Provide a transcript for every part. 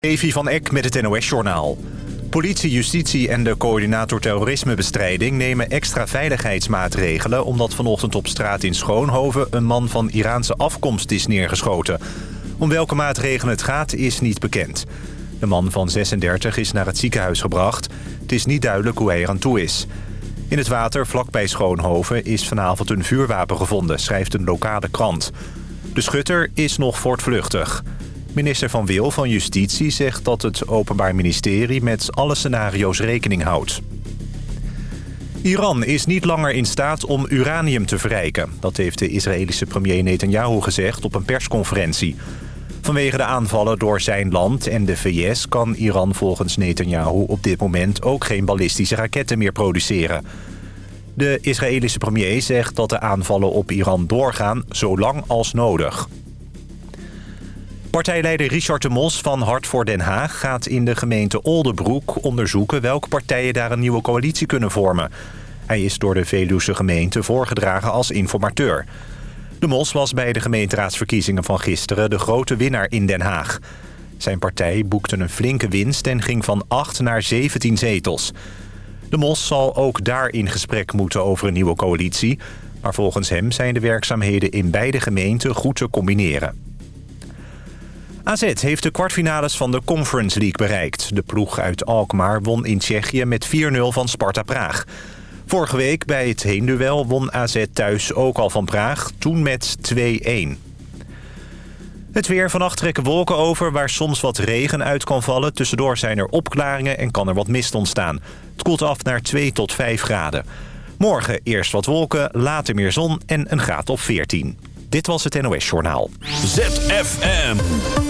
Evi van Eck met het NOS-journaal. Politie, justitie en de coördinator terrorismebestrijding nemen extra veiligheidsmaatregelen... omdat vanochtend op straat in Schoonhoven een man van Iraanse afkomst is neergeschoten. Om welke maatregelen het gaat is niet bekend. De man van 36 is naar het ziekenhuis gebracht. Het is niet duidelijk hoe hij er aan toe is. In het water vlakbij Schoonhoven is vanavond een vuurwapen gevonden, schrijft een lokale krant. De schutter is nog voortvluchtig. Minister Van Wil van Justitie zegt dat het Openbaar Ministerie met alle scenario's rekening houdt. Iran is niet langer in staat om uranium te verrijken. Dat heeft de Israëlische premier Netanyahu gezegd op een persconferentie. Vanwege de aanvallen door zijn land en de VS... kan Iran volgens Netanyahu op dit moment ook geen ballistische raketten meer produceren. De Israëlische premier zegt dat de aanvallen op Iran doorgaan... zolang als nodig. Partijleider Richard de Mos van Hart voor Den Haag gaat in de gemeente Oldenbroek onderzoeken welke partijen daar een nieuwe coalitie kunnen vormen. Hij is door de Veluwse gemeente voorgedragen als informateur. De Mos was bij de gemeenteraadsverkiezingen van gisteren de grote winnaar in Den Haag. Zijn partij boekte een flinke winst en ging van 8 naar 17 zetels. De Mos zal ook daar in gesprek moeten over een nieuwe coalitie... maar volgens hem zijn de werkzaamheden in beide gemeenten goed te combineren. AZ heeft de kwartfinales van de Conference League bereikt. De ploeg uit Alkmaar won in Tsjechië met 4-0 van Sparta Praag. Vorige week bij het heenduel won AZ thuis ook al van Praag, toen met 2-1. Het weer vannacht trekken wolken over waar soms wat regen uit kan vallen. Tussendoor zijn er opklaringen en kan er wat mist ontstaan. Het koelt af naar 2 tot 5 graden. Morgen eerst wat wolken, later meer zon en een graad of 14. Dit was het NOS Journaal. ZFM.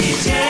Widzicie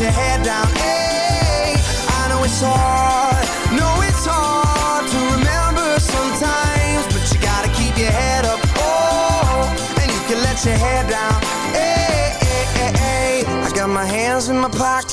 your head down. Hey, I know it's hard.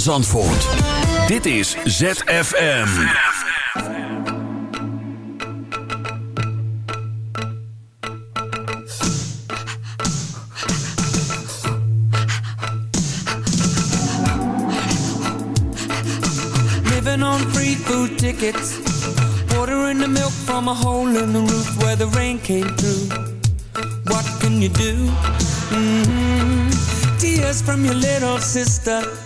Van Zandvoort. Dit is ZFM. Living on free food tickets. Ordering the milk from a hole in the roof where the rain came through. What can you do? hmm Tears from your little sister.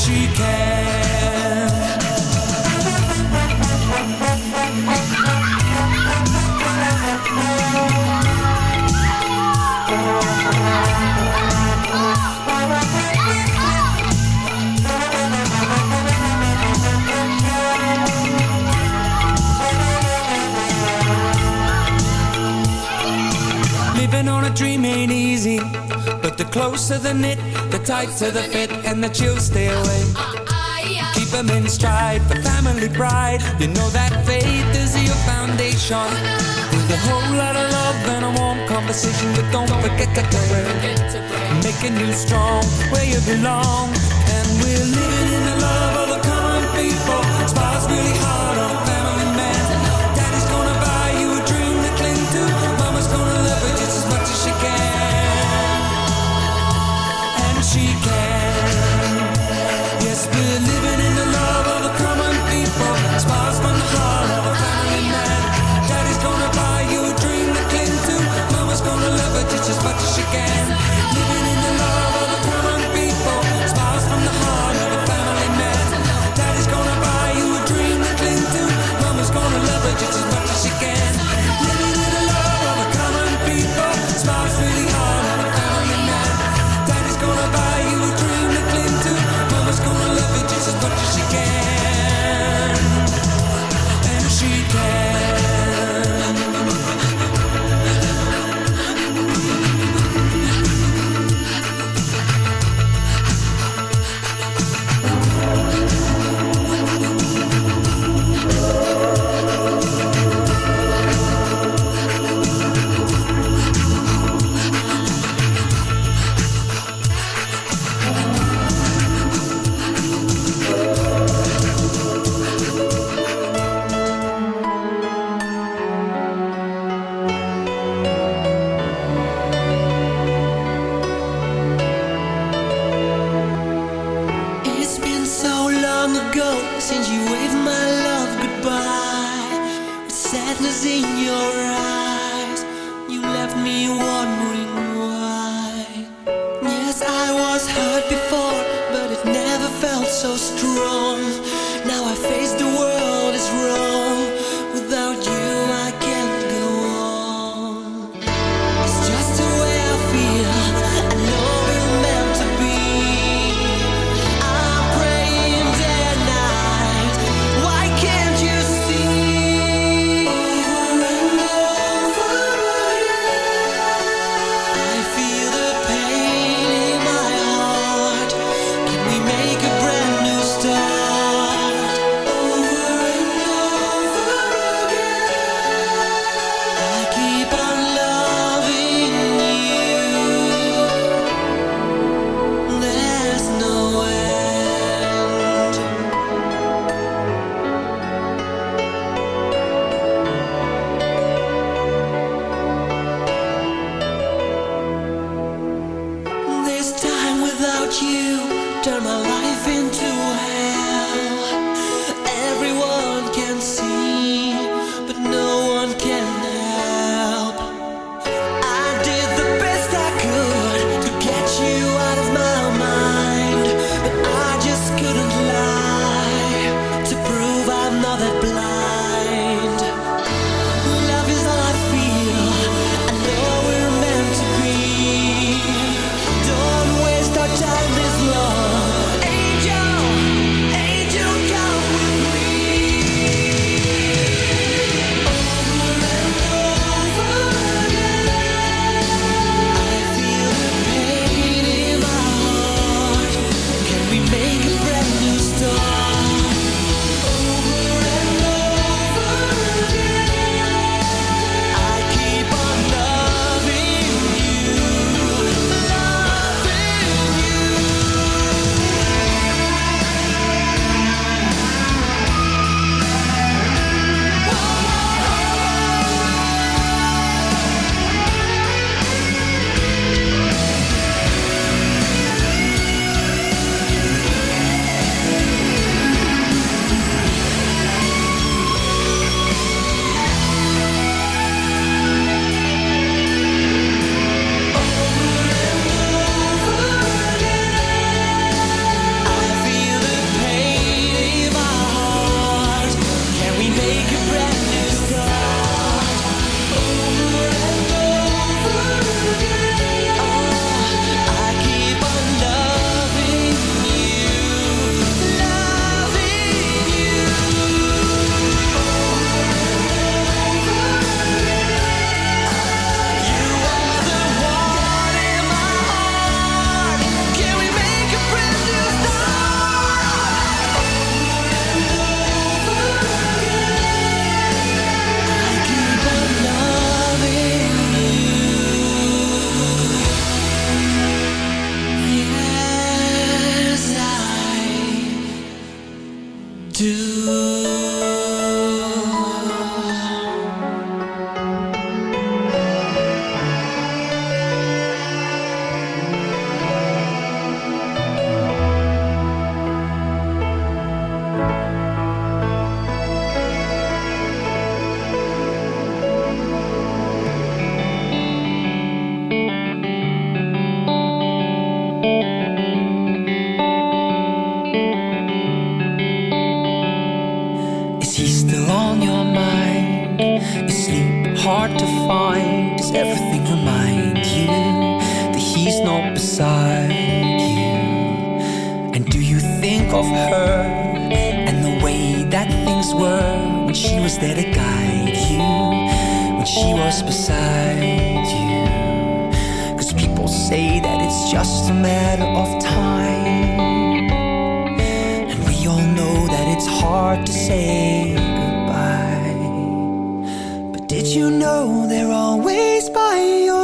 she can The closer the knit, the tighter the fit, and the chill stay away. Keep them in stride for family pride. You know that faith is your foundation. With a whole lot of love and a warm conversation, but don't forget to pray. Making new, strong where you belong, and we'll live.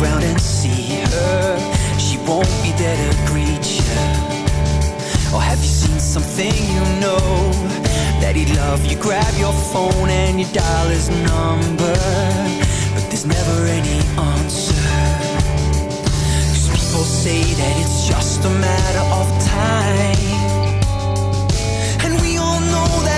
around and see her. She won't be there to greet you. Or have you seen something you know that he'd love? You grab your phone and you dial his number, but there's never any answer. 'Cause people say that it's just a matter of time, and we all know that.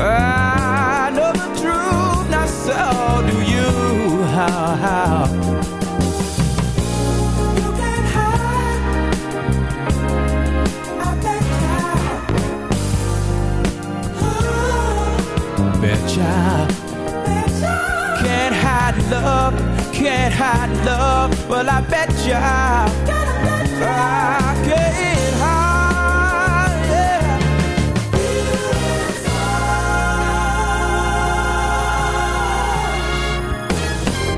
I know the truth, so do you. How, how? You can't hide. I bet ya. Betcha. Can't hide love, can't hide love. Well, I bet ya. I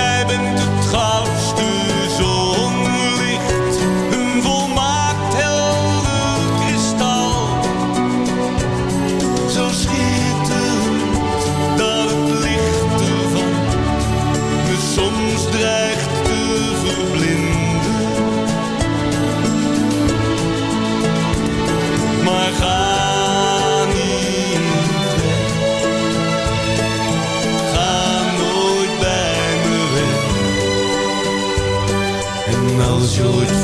Jij bent het goudste should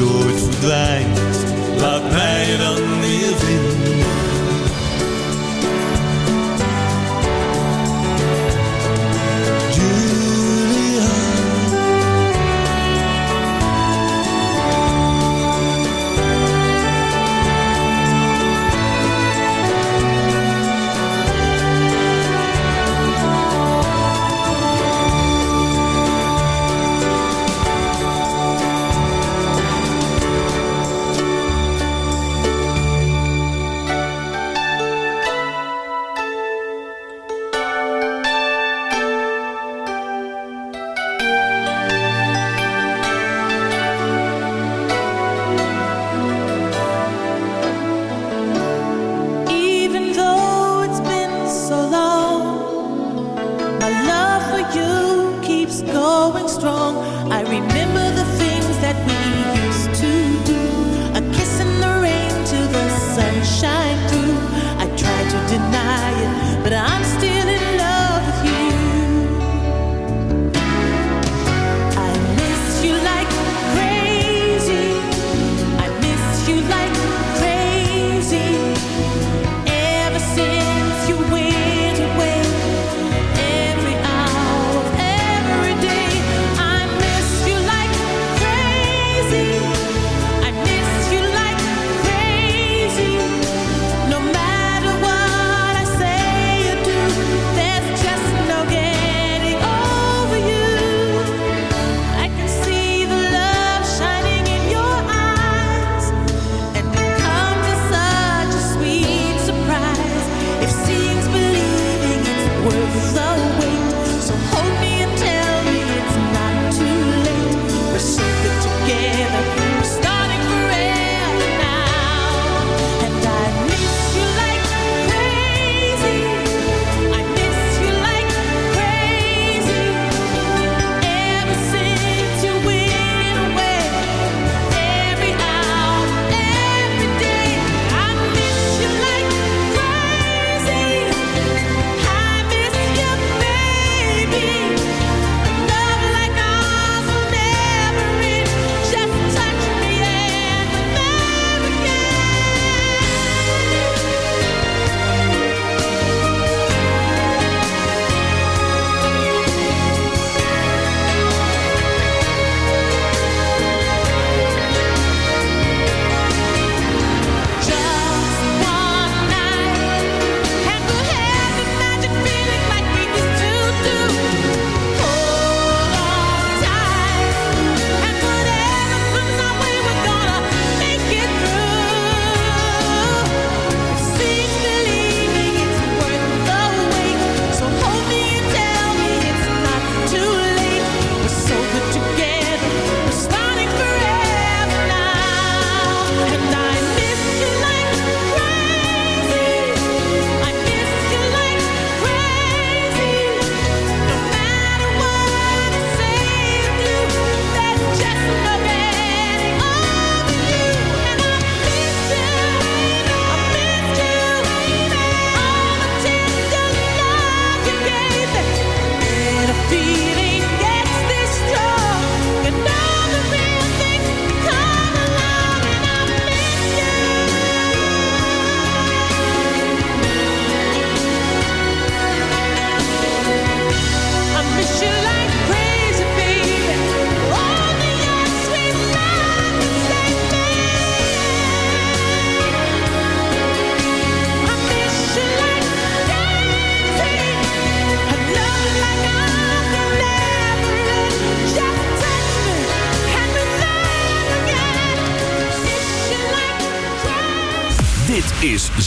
Maar als je ooit verdwijnt,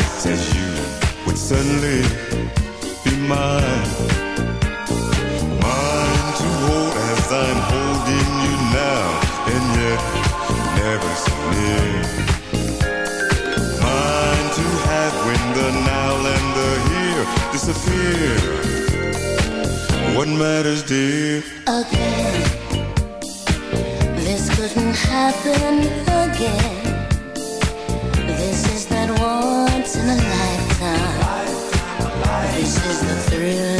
Such as you would suddenly be mine. Mine to hold as I'm holding you now, and yet never so near. Mine to have when the now and the here disappear. What matters, dear? Again. This couldn't happen again. This is that once in a lifetime. This is the thrill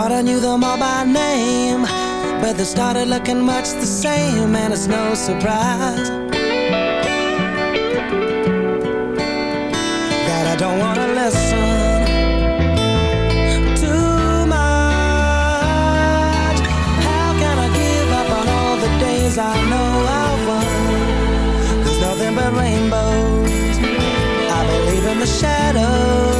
thought I knew them all by name, but they started looking much the same, and it's no surprise that I don't want to listen too much. How can I give up on all the days I know I've won? There's nothing but rainbows. I believe in the shadows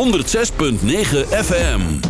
106.9 FM.